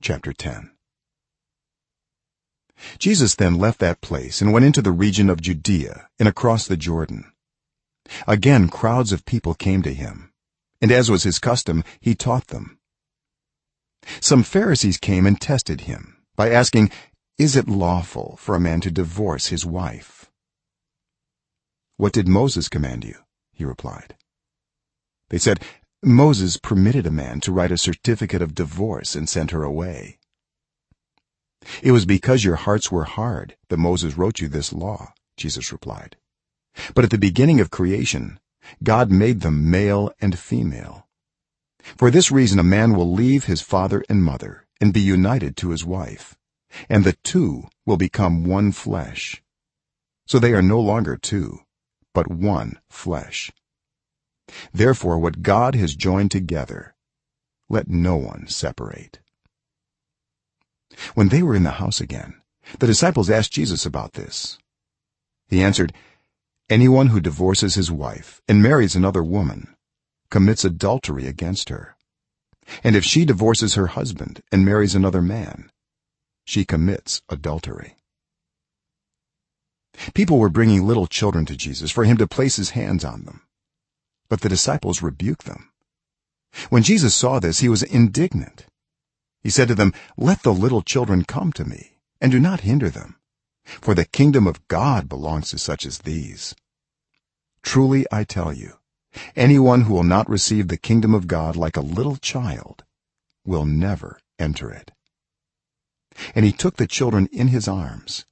chapter 10 jesus then left that place and went into the region of judea and across the jordan. Again crowds of people came to him and as was his custom he taught them. Some pharisees came and tested him by asking is it lawful for a man to divorce his wife? What did moses command you? he replied. They said moses permitted a man to write a certificate of divorce and send her away. It was because your hearts were hard that moses wrote you this law jesus replied. But at the beginning of creation god made them male and female. For this reason a man will leave his father and mother and be united to his wife and the two will become one flesh. So they are no longer two but one flesh therefore what god has joined together let no one separate. When they were in the house again the disciples asked jesus about this. He answered anyone who divorces his wife and marries another woman commits adultery against her. And if she divorces her husband and marries another man she commits adultery. People were bringing little children to jesus for him to place his hands on them but the disciples rebuked them. When jesus saw this he was indignant. He said to them let the little children come to me and do not hinder them for the kingdom of god belongs to such as these. Truly i tell you anyone who will not receive the kingdom of god like a little child will never enter it. And he took the children in his arms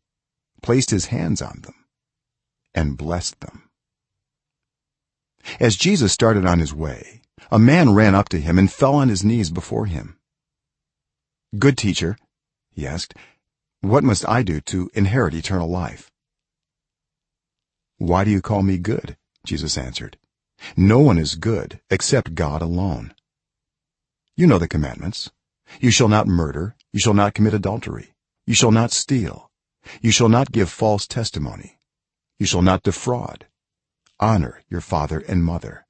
placed his hands on them and blessed them as jesus started on his way a man ran up to him and fell on his knees before him. Good teacher he asked what must i do to inherit eternal life? Why do you call me good? Jesus answered. No one is good except god alone. You know the commandments. You shall not murder. You shall not commit adultery. You shall not steal. You shall not give false testimony. You shall not defraud honor your father and mother.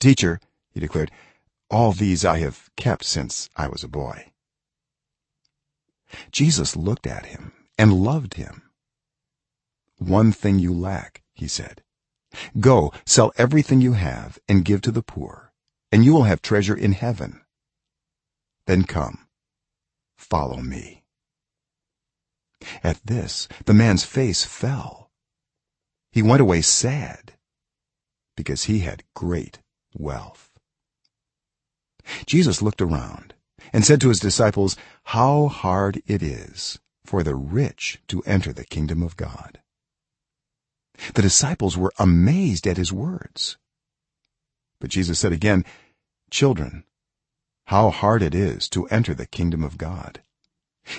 Teacher he declared all these i have kept since i was a boy. Jesus looked at him and loved him. One thing you lack he said. Go sell everything you have and give to the poor and you will have treasure in heaven. Then come follow me. At this the man's face fell he went away sad because he had great wealth. Jesus looked around and said to his disciples how hard it is for the rich to enter the kingdom of god. The disciples were amazed at his words. But jesus said again children how hard it is to enter the kingdom of god.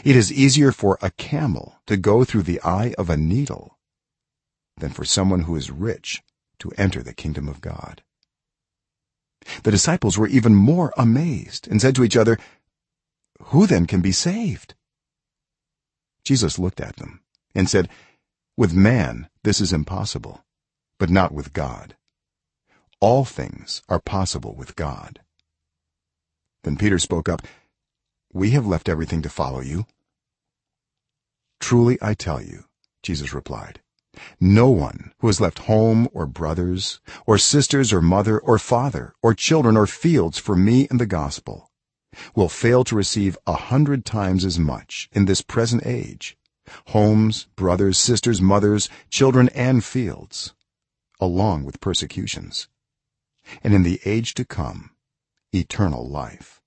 It is easier for a camel to go through the eye of a needle than for someone who is rich to enter the kingdom of god. The disciples were even more amazed and said to each other who then can be saved? Jesus looked at them and said with man this is impossible but not with god. All things are possible with god. Then peter spoke up we have left everything to follow you. Truly i tell you jesus replied no one who has left home or brothers or sisters or mother or father or children or fields for me and the gospel will fail to receive a hundred times as much in this present age homes brothers sisters mothers children and fields along with persecutions and in the age to come eternal life.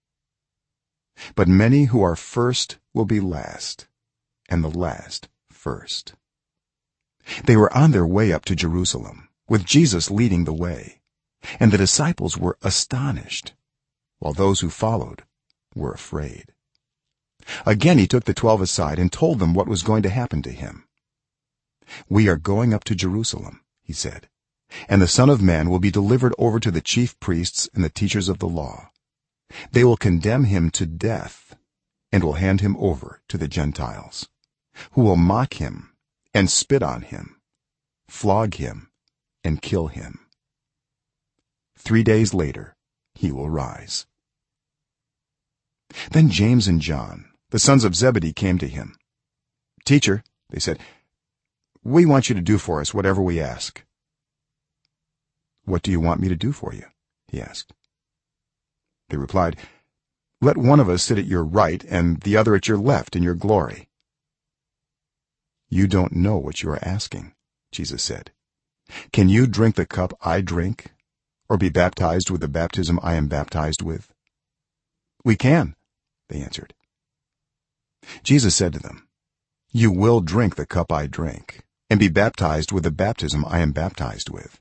But many who are first will be last and the last first they were on their way up to jerusalem with jesus leading the way. And the disciples were astonished while those who followed were afraid. Again he took the 12 aside and told them what was going to happen to him. We are going up to jerusalem he said and the son of man will be delivered over to the chief priests and the teachers of the law. They will condemn him to death and will hand him over to the gentiles who will mock him and spit on him flog him and kill him. 3 days later he will rise. Then james and john the sons of zebedee came to him. Teacher they said we want you to do for us whatever we ask? What do you want me to do for you? he asked. They replied let one of us sit at your right and the other at your left in your glory you don't know what you are asking jesus said. Can you drink the cup i drink? Or be baptized with the baptism i am baptized with? We can they answered. Jesus said to them you will drink the cup i drink and be baptized with the baptism i am baptized with.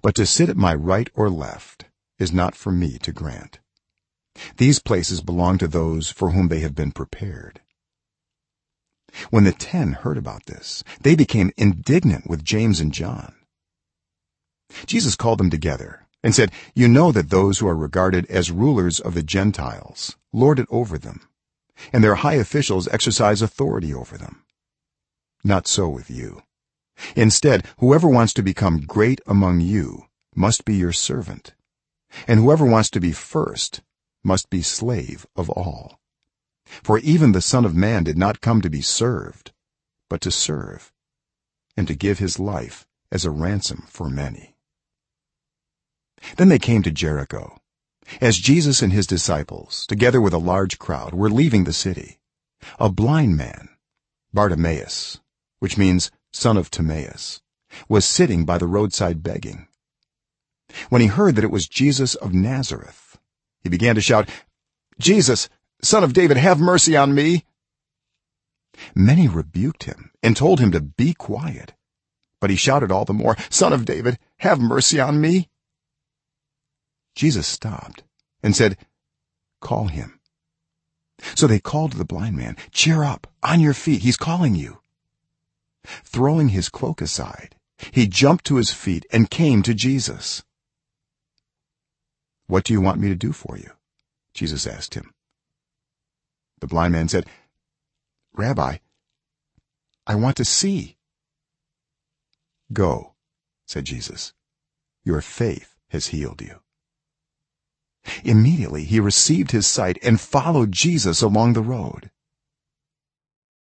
But to sit at my right or left is not for me to grant. These places belong to those for whom they have been prepared when the 10 heard about this they became indignant with james and john. Jesus called them together and said you know that those who are regarded as rulers of the gentiles lord it over them and their high officials exercise authority over them. Not so with you. Instead whoever wants to become great among you must be your servant and whoever wants to be first must be slave of all for even the son of man did not come to be served but to serve and to give his life as a ransom for many. Then they came to jericho as jesus and his disciples together with a large crowd were leaving the city. A blind man bartimaeus which means son of timaeus was sitting by the roadside begging. When he heard that it was jesus of nazareth he began to shout jesus son of david have mercy on me. Many rebuked him and told him to be quiet but he shouted all the more son of david have mercy on me. Jesus stopped and said call him. So they called the blind man cheer up on your feet he's calling you. Throwing his cloak aside he jumped to his feet and came to jesus. What do you want me to do for you? Jesus asked him the blind man said rabbi i want to see. Go said jesus. Your faith has healed you. Immediately he received his sight and followed jesus along the road